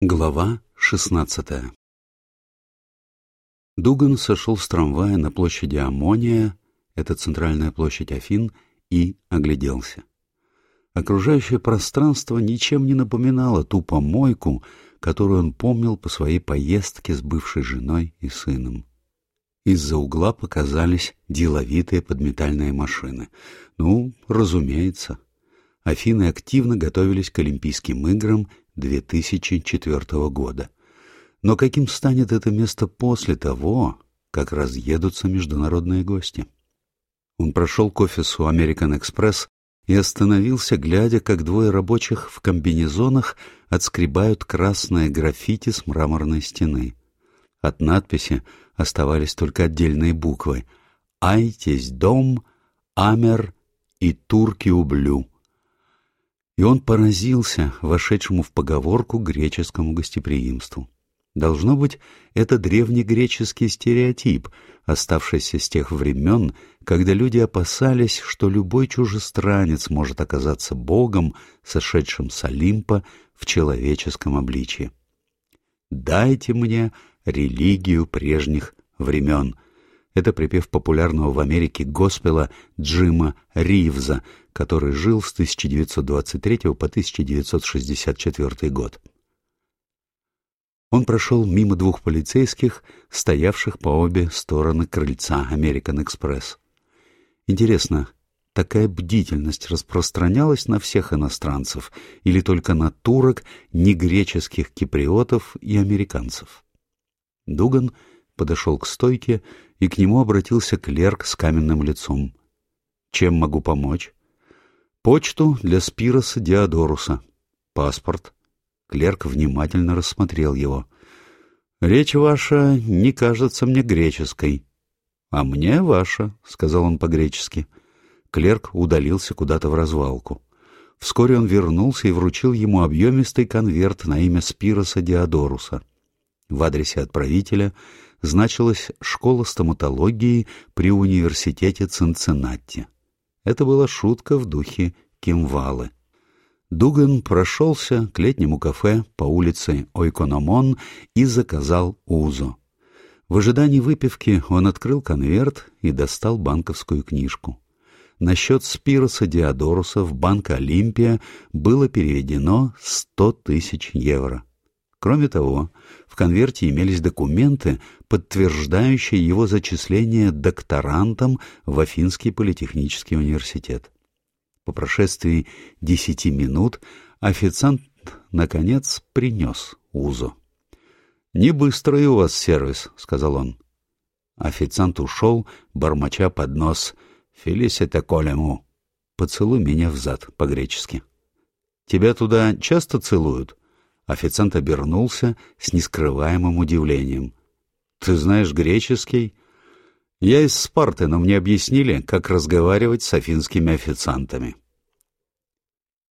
Глава шестнадцатая Дуган сошел с трамвая на площади Амония, это центральная площадь Афин, и огляделся. Окружающее пространство ничем не напоминало ту помойку, которую он помнил по своей поездке с бывшей женой и сыном. Из-за угла показались деловитые подметальные машины. Ну, разумеется. Афины активно готовились к Олимпийским играм 2004 года. Но каким станет это место после того, как разъедутся международные гости? Он прошел к офису American Express и остановился, глядя, как двое рабочих в комбинезонах отскребают красное граффити с мраморной стены. От надписи оставались только отдельные буквы «Айтесь дом», «Амер» и «Турки ублю» и он поразился вошедшему в поговорку греческому гостеприимству. Должно быть, это древнегреческий стереотип, оставшийся с тех времен, когда люди опасались, что любой чужестранец может оказаться богом, сошедшим с Олимпа в человеческом обличье. «Дайте мне религию прежних времен», это припев популярного в Америке госпела Джима Ривза, который жил с 1923 по 1964 год. Он прошел мимо двух полицейских, стоявших по обе стороны крыльца American Express. Интересно, такая бдительность распространялась на всех иностранцев или только на турок, негреческих киприотов и американцев? Дуган подошел к стойке, и к нему обратился клерк с каменным лицом. «Чем могу помочь?» «Почту для Спироса Диодоруса. Паспорт». Клерк внимательно рассмотрел его. «Речь ваша не кажется мне греческой». «А мне ваша», — сказал он по-гречески. Клерк удалился куда-то в развалку. Вскоре он вернулся и вручил ему объемистый конверт на имя Спироса Диодоруса. В адресе отправителя значилась школа стоматологии при университете Цинциннати. Это была шутка в духе Кимвалы. Дуган прошелся к летнему кафе по улице Ойкономон и заказал узо. В ожидании выпивки он открыл конверт и достал банковскую книжку. На счет Спироса Диодоруса в Банк Олимпия было переведено сто тысяч евро. Кроме того, в конверте имелись документы, подтверждающие его зачисление докторантом в Афинский политехнический университет. По прошествии десяти минут официант, наконец, принес УЗО. «Не быстрый у вас сервис», — сказал он. Официант ушел, бормоча под нос «Фелисите колему». «Поцелуй меня взад» по-гречески. «Тебя туда часто целуют?» Официант обернулся с нескрываемым удивлением. «Ты знаешь греческий?» «Я из Спарты, но мне объяснили, как разговаривать с афинскими официантами».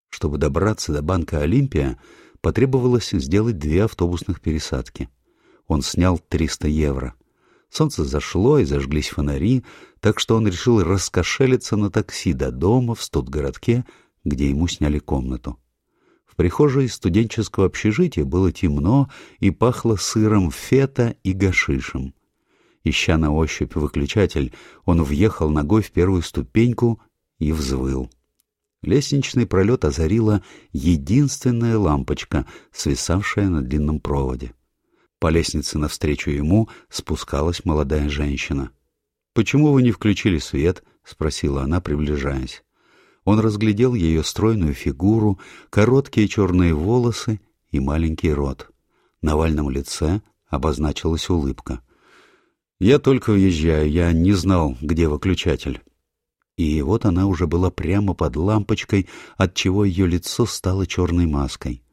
Чтобы добраться до банка «Олимпия», потребовалось сделать две автобусных пересадки. Он снял 300 евро. Солнце зашло и зажглись фонари, так что он решил раскошелиться на такси до дома в студгородке, где ему сняли комнату прихожей студенческого общежития было темно и пахло сыром фета и гашишем. Ища на ощупь выключатель, он въехал ногой в первую ступеньку и взвыл. Лестничный пролет озарила единственная лампочка, свисавшая на длинном проводе. По лестнице навстречу ему спускалась молодая женщина. «Почему вы не включили свет?» — спросила она, приближаясь. Он разглядел ее стройную фигуру, короткие черные волосы и маленький рот. На вальном лице обозначилась улыбка. «Я только въезжаю, я не знал, где выключатель». И вот она уже была прямо под лампочкой, отчего ее лицо стало черной маской.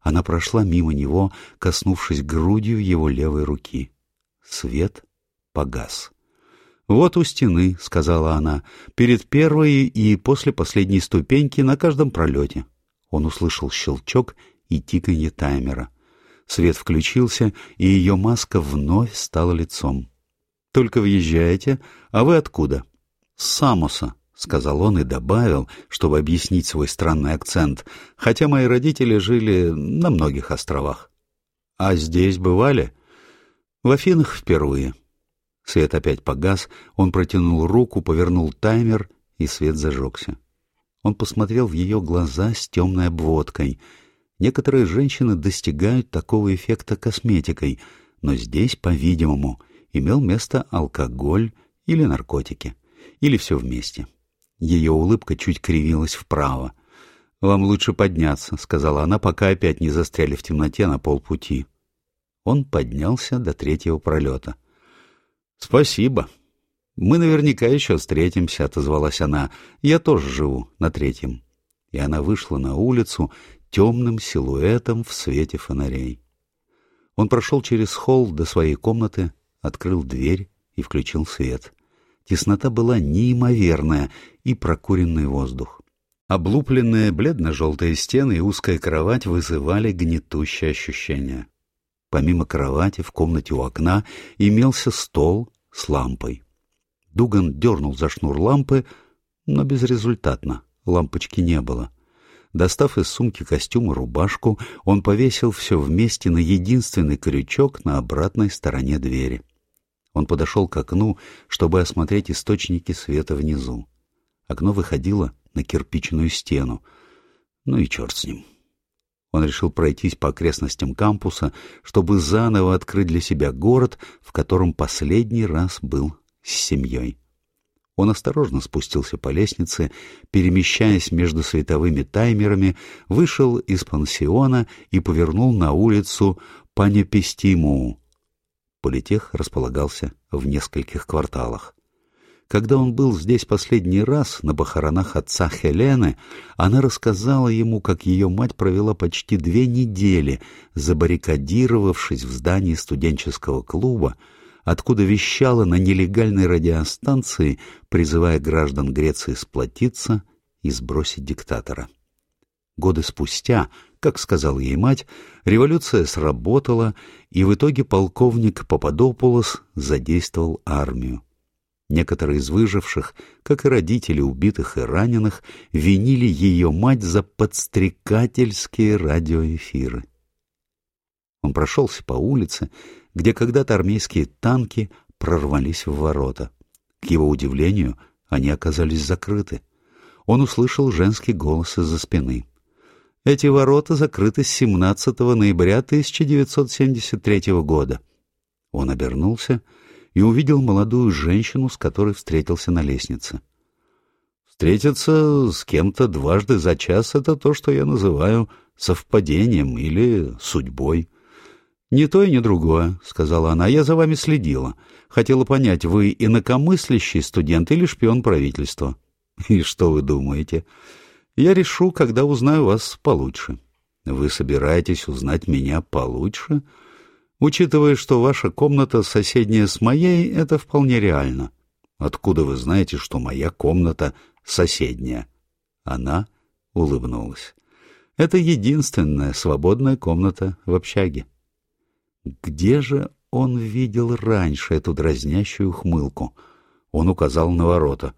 Она прошла мимо него, коснувшись грудью его левой руки. Свет погас. «Вот у стены», — сказала она, — «перед первой и после последней ступеньки на каждом пролете». Он услышал щелчок и тиканье таймера. Свет включился, и ее маска вновь стала лицом. «Только въезжаете? А вы откуда?» «С Самоса», — сказал он и добавил, чтобы объяснить свой странный акцент, хотя мои родители жили на многих островах. А здесь бывали? В Афинах впервые. Свет опять погас, он протянул руку, повернул таймер, и свет зажегся. Он посмотрел в ее глаза с темной обводкой. Некоторые женщины достигают такого эффекта косметикой, но здесь, по-видимому, имел место алкоголь или наркотики, или все вместе. Ее улыбка чуть кривилась вправо. «Вам лучше подняться», — сказала она, пока опять не застряли в темноте на полпути. Он поднялся до третьего пролета. «Спасибо. Мы наверняка еще встретимся», — отозвалась она. «Я тоже живу на третьем». И она вышла на улицу темным силуэтом в свете фонарей. Он прошел через холл до своей комнаты, открыл дверь и включил свет. Теснота была неимоверная и прокуренный воздух. Облупленные бледно-желтые стены и узкая кровать вызывали гнетущее ощущение. Помимо кровати в комнате у окна имелся стол с лампой. Дуган дернул за шнур лампы, но безрезультатно. Лампочки не было. Достав из сумки костюм и рубашку, он повесил все вместе на единственный крючок на обратной стороне двери. Он подошел к окну, чтобы осмотреть источники света внизу. Окно выходило на кирпичную стену. Ну и черт с ним. Он решил пройтись по окрестностям кампуса, чтобы заново открыть для себя город, в котором последний раз был с семьей. Он осторожно спустился по лестнице, перемещаясь между световыми таймерами, вышел из пансиона и повернул на улицу Панепестиму. Политех располагался в нескольких кварталах. Когда он был здесь последний раз, на похоронах отца Хелены, она рассказала ему, как ее мать провела почти две недели, забаррикадировавшись в здании студенческого клуба, откуда вещала на нелегальной радиостанции, призывая граждан Греции сплотиться и сбросить диктатора. Годы спустя, как сказала ей мать, революция сработала, и в итоге полковник Пападополос задействовал армию. Некоторые из выживших, как и родители убитых и раненых, винили ее мать за подстрекательские радиоэфиры. Он прошелся по улице, где когда-то армейские танки прорвались в ворота. К его удивлению, они оказались закрыты. Он услышал женский голос из-за спины. Эти ворота закрыты с 17 ноября 1973 года. Он обернулся и увидел молодую женщину, с которой встретился на лестнице. Встретиться с кем-то дважды за час — это то, что я называю совпадением или судьбой. «Не то и не другое», — сказала она. «Я за вами следила. Хотела понять, вы инакомыслящий студент или шпион правительства?» «И что вы думаете?» «Я решу, когда узнаю вас получше». «Вы собираетесь узнать меня получше?» Учитывая, что ваша комната соседняя с моей, это вполне реально. Откуда вы знаете, что моя комната соседняя? Она улыбнулась. Это единственная свободная комната в общаге. Где же он видел раньше эту дразнящую хмылку? Он указал на ворота.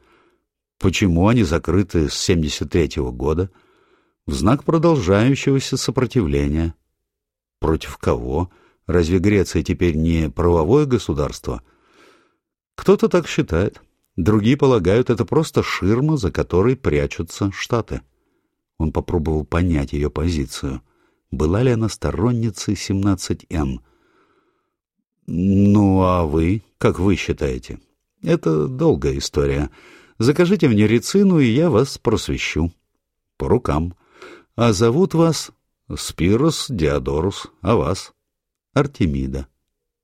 Почему они закрыты с 73-го года? В знак продолжающегося сопротивления. Против кого? — Разве Греция теперь не правовое государство? Кто-то так считает. Другие полагают, это просто ширма, за которой прячутся Штаты. Он попробовал понять ее позицию. Была ли она сторонницей 17Н? «Ну, а вы? Как вы считаете?» «Это долгая история. Закажите мне рецину, и я вас просвещу. По рукам. А зовут вас Спирос Диодорус, а вас?» Артемида.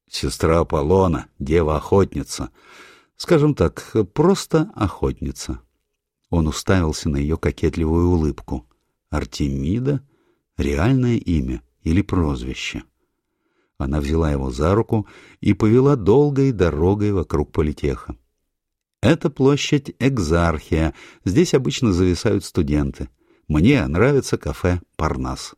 Сестра Аполлона, дева-охотница. Скажем так, просто охотница. Он уставился на ее кокетливую улыбку. Артемида — реальное имя или прозвище. Она взяла его за руку и повела долгой дорогой вокруг политеха. Это площадь Экзархия. Здесь обычно зависают студенты. Мне нравится кафе «Парнас»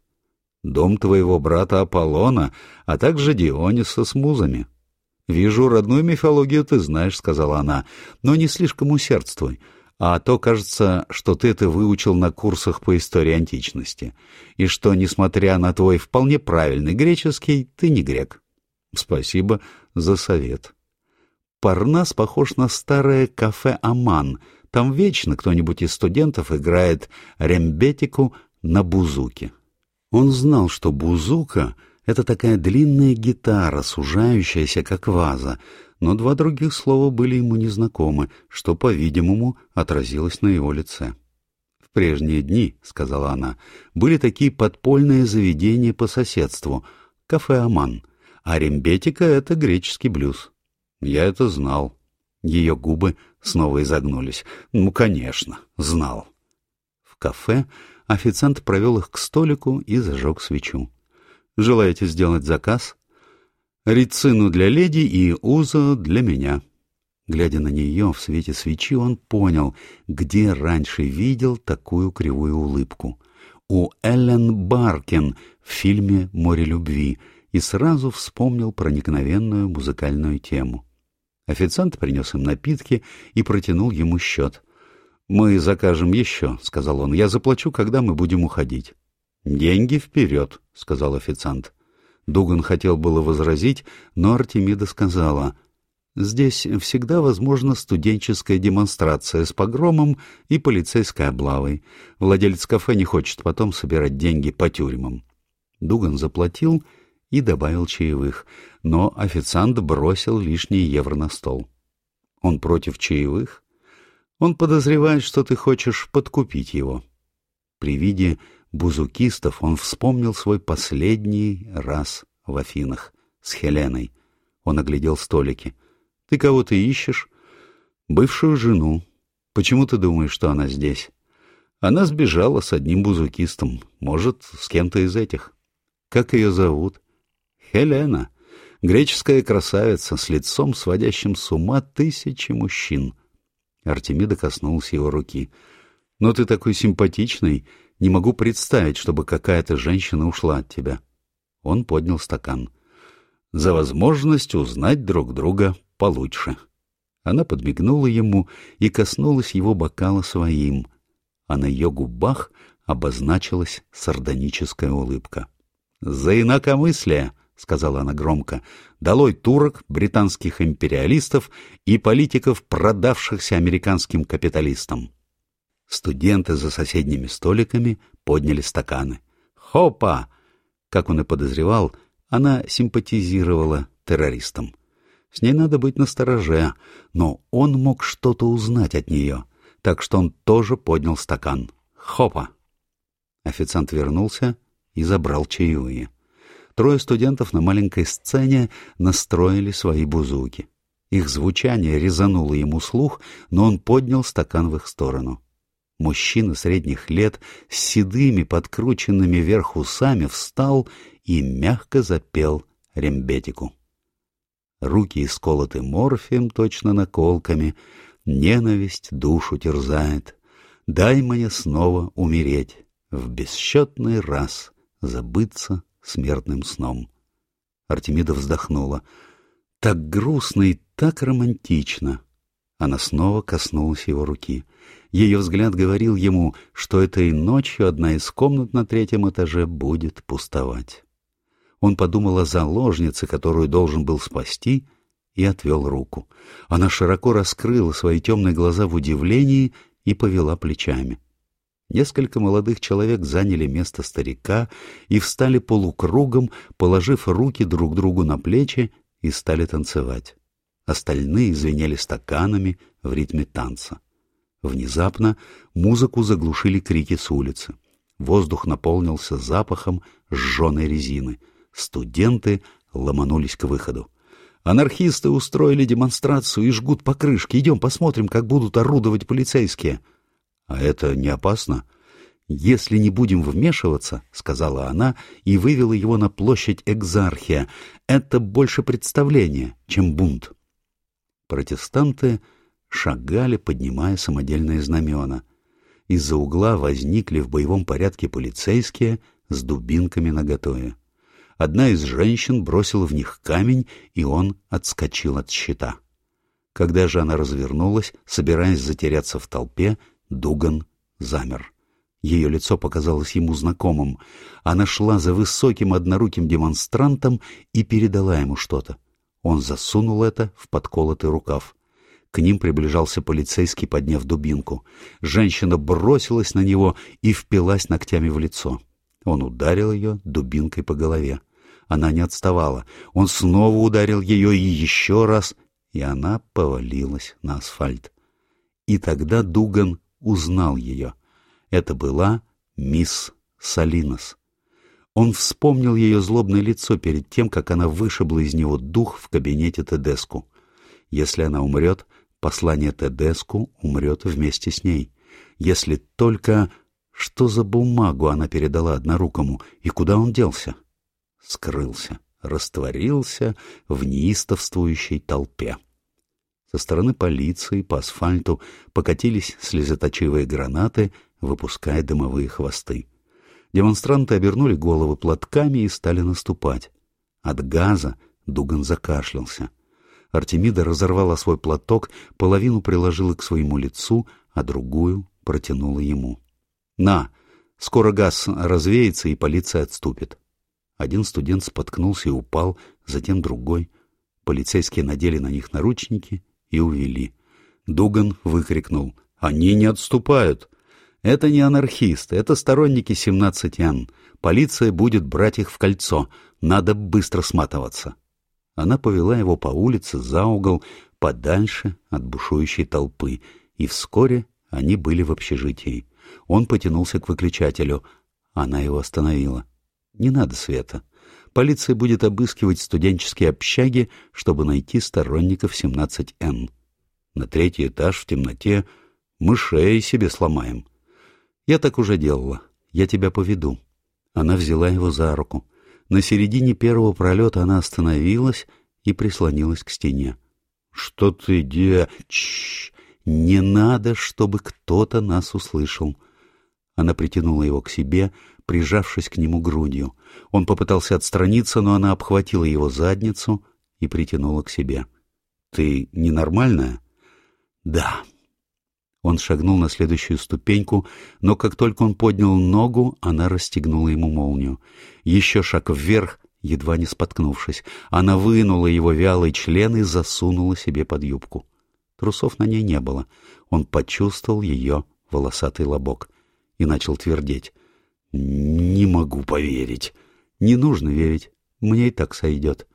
дом твоего брата Аполлона, а также Диониса с музами. — Вижу, родную мифологию ты знаешь, — сказала она, — но не слишком усердствуй. А то кажется, что ты это выучил на курсах по истории античности, и что, несмотря на твой вполне правильный греческий, ты не грек. Спасибо за совет. Парнас похож на старое кафе «Аман». Там вечно кто-нибудь из студентов играет рембетику на бузуке. Он знал, что бузука — это такая длинная гитара, сужающаяся, как ваза, но два других слова были ему незнакомы, что, по-видимому, отразилось на его лице. «В прежние дни, — сказала она, — были такие подпольные заведения по соседству, кафе «Аман», а рембетика — это греческий блюз. Я это знал. Ее губы снова изогнулись. Ну, конечно, знал. В кафе официант провел их к столику и зажег свечу. «Желаете сделать заказ?» Рицину для леди и Узо для меня. Глядя на нее в свете свечи, он понял, где раньше видел такую кривую улыбку. У Эллен Баркин в фильме «Море любви» и сразу вспомнил проникновенную музыкальную тему. Официант принес им напитки и протянул ему счет. «Мы закажем еще», — сказал он. «Я заплачу, когда мы будем уходить». «Деньги вперед», — сказал официант. Дуган хотел было возразить, но Артемида сказала, «Здесь всегда возможна студенческая демонстрация с погромом и полицейской облавой. Владелец кафе не хочет потом собирать деньги по тюрьмам». Дуган заплатил и добавил чаевых, но официант бросил лишние евро на стол. «Он против чаевых?» «Он подозревает, что ты хочешь подкупить его». При виде бузукистов он вспомнил свой последний раз в Афинах с Хеленой. Он оглядел столики. «Ты кого ты ищешь?» «Бывшую жену. Почему ты думаешь, что она здесь?» «Она сбежала с одним бузукистом. Может, с кем-то из этих». «Как ее зовут?» «Хелена. Греческая красавица с лицом, сводящим с ума тысячи мужчин». Артемида коснулась его руки. «Но ты такой симпатичный. Не могу представить, чтобы какая-то женщина ушла от тебя. Он поднял стакан. За возможность узнать друг друга получше. Она подмигнула ему и коснулась его бокала своим, а на ее губах обозначилась сардоническая улыбка. «За инакомыслие!» — сказала она громко, — «долой турок, британских империалистов и политиков, продавшихся американским капиталистам». Студенты за соседними столиками подняли стаканы. «Хопа!» Как он и подозревал, она симпатизировала террористам. С ней надо быть настороже, но он мог что-то узнать от нее, так что он тоже поднял стакан. «Хопа!» Официант вернулся и забрал чаевые. Трое студентов на маленькой сцене настроили свои бузуки. Их звучание резануло ему слух, но он поднял стакан в их сторону. Мужчина средних лет с седыми, подкрученными вверх усами встал и мягко запел рембетику. Руки исколоты морфием, точно наколками, ненависть душу терзает. Дай мне снова умереть, в бесчетный раз забыться смертным сном. Артемида вздохнула. Так грустно и так романтично. Она снова коснулась его руки — ее взгляд говорил ему, что этой ночью одна из комнат на третьем этаже будет пустовать. Он подумал о заложнице, которую должен был спасти, и отвел руку. Она широко раскрыла свои темные глаза в удивлении и повела плечами. Несколько молодых человек заняли место старика и встали полукругом, положив руки друг другу на плечи, и стали танцевать. Остальные звенели стаканами в ритме танца. Внезапно музыку заглушили крики с улицы. Воздух наполнился запахом сжженной резины. Студенты ломанулись к выходу. Анархисты устроили демонстрацию и жгут покрышки. Идем посмотрим, как будут орудовать полицейские. А это не опасно? Если не будем вмешиваться, — сказала она и вывела его на площадь Экзархия, — это больше представление, чем бунт. Протестанты шагали, поднимая самодельные знамена. Из-за угла возникли в боевом порядке полицейские с дубинками наготове. Одна из женщин бросила в них камень, и он отскочил от щита. Когда же она развернулась, собираясь затеряться в толпе, Дуган замер. Ее лицо показалось ему знакомым. Она шла за высоким одноруким демонстрантом и передала ему что-то. Он засунул это в подколотый рукав. К ним приближался полицейский, подняв дубинку. Женщина бросилась на него и впилась ногтями в лицо. Он ударил ее дубинкой по голове. Она не отставала. Он снова ударил ее и еще раз, и она повалилась на асфальт. И тогда Дуган узнал ее. Это была мисс Салинос. Он вспомнил ее злобное лицо перед тем, как она вышибла из него дух в кабинете Тедеску. Если она умрет, послание Тедеску умрет вместе с ней. Если только... Что за бумагу она передала однорукому, и куда он делся? Скрылся, растворился в неистовствующей толпе. Со стороны полиции по асфальту покатились слезоточивые гранаты, выпуская дымовые хвосты. Демонстранты обернули головы платками и стали наступать. От газа Дуган закашлялся. Артемида разорвала свой платок, половину приложила к своему лицу, а другую протянула ему. «На! Скоро газ развеется, и полиция отступит». Один студент споткнулся и упал, затем другой. Полицейские надели на них наручники и увели. Дуган выкрикнул. «Они не отступают!» «Это не анархисты, это сторонники 17Н. Полиция будет брать их в кольцо. Надо быстро сматываться». Она повела его по улице за угол, подальше от бушующей толпы, и вскоре они были в общежитии. Он потянулся к выключателю. Она его остановила. «Не надо света. Полиция будет обыскивать студенческие общаги, чтобы найти сторонников 17Н. На третий этаж в темноте мы шеи себе сломаем. Я так уже делала. Я тебя поведу». Она взяла его за руку. На середине первого пролета она остановилась и прислонилась к стене. — Что ты, де... Чш! Не надо, чтобы кто-то нас услышал. Она притянула его к себе, прижавшись к нему грудью. Он попытался отстраниться, но она обхватила его задницу и притянула к себе. — Ты ненормальная? — Да. Он шагнул на следующую ступеньку, но как только он поднял ногу, она расстегнула ему молнию. Еще шаг вверх, едва не споткнувшись. Она вынула его вялый член и засунула себе под юбку. Трусов на ней не было. Он почувствовал ее волосатый лобок и начал твердеть. «Не могу поверить». «Не нужно верить. Мне и так сойдет».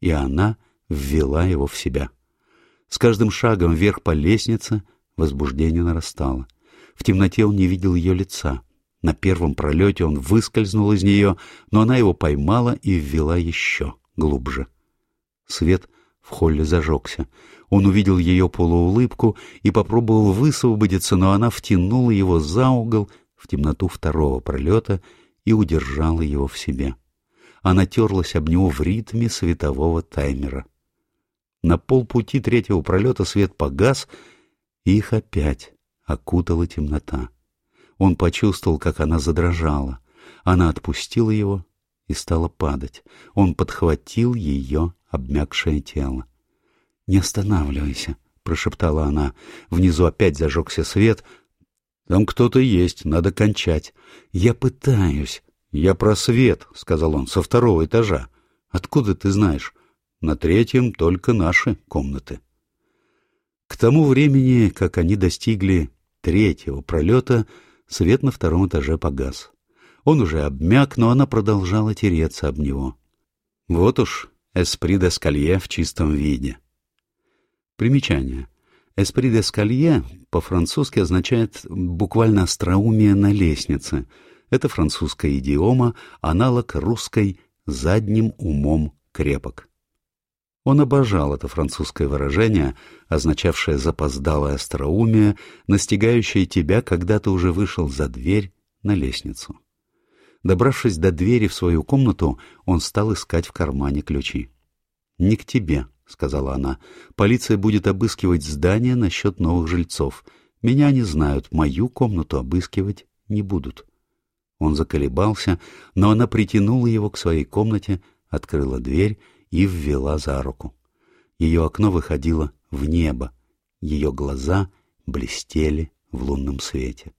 И она ввела его в себя. С каждым шагом вверх по лестнице — Возбуждение нарастало. В темноте он не видел ее лица. На первом пролете он выскользнул из нее, но она его поймала и ввела еще глубже. Свет в холле зажегся. Он увидел ее полуулыбку и попробовал высвободиться, но она втянула его за угол в темноту второго пролета и удержала его в себе. Она терлась об него в ритме светового таймера. На полпути третьего пролета свет погас, их опять окутала темнота. Он почувствовал, как она задрожала. Она отпустила его и стала падать. Он подхватил ее обмякшее тело. «Не останавливайся», — прошептала она. Внизу опять зажегся свет. «Там кто-то есть, надо кончать». «Я пытаюсь». «Я про свет», — сказал он, — «со второго этажа». «Откуда ты знаешь?» «На третьем только наши комнаты». К тому времени, как они достигли третьего пролета, свет на втором этаже погас. Он уже обмяк, но она продолжала тереться об него. Вот уж эспри де скалье в чистом виде. Примечание. Де скалье по-французски означает буквально остроумие на лестнице. Это французская идиома, аналог русской «задним умом крепок». Он обожал это французское выражение, означавшее запоздалое остроумие, настигающее тебя, когда ты уже вышел за дверь на лестницу. Добравшись до двери в свою комнату, он стал искать в кармане ключи. «Не к тебе», — сказала она. «Полиция будет обыскивать здание насчет новых жильцов. Меня не знают, мою комнату обыскивать не будут». Он заколебался, но она притянула его к своей комнате, открыла дверь и ввела за руку. Ее окно выходило в небо, Ее глаза блестели в лунном свете.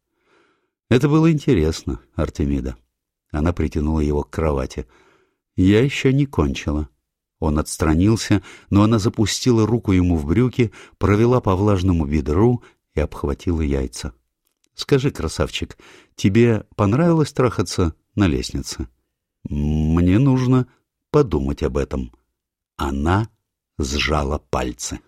Это было интересно, Артемида. Она притянула его к кровати. Я еще не кончила. Он отстранился, но она запустила руку ему в брюки, провела по влажному бедру и обхватила яйца. — Скажи, красавчик, тебе понравилось трахаться на лестнице? — Мне нужно подумать об этом. Она сжала пальцы.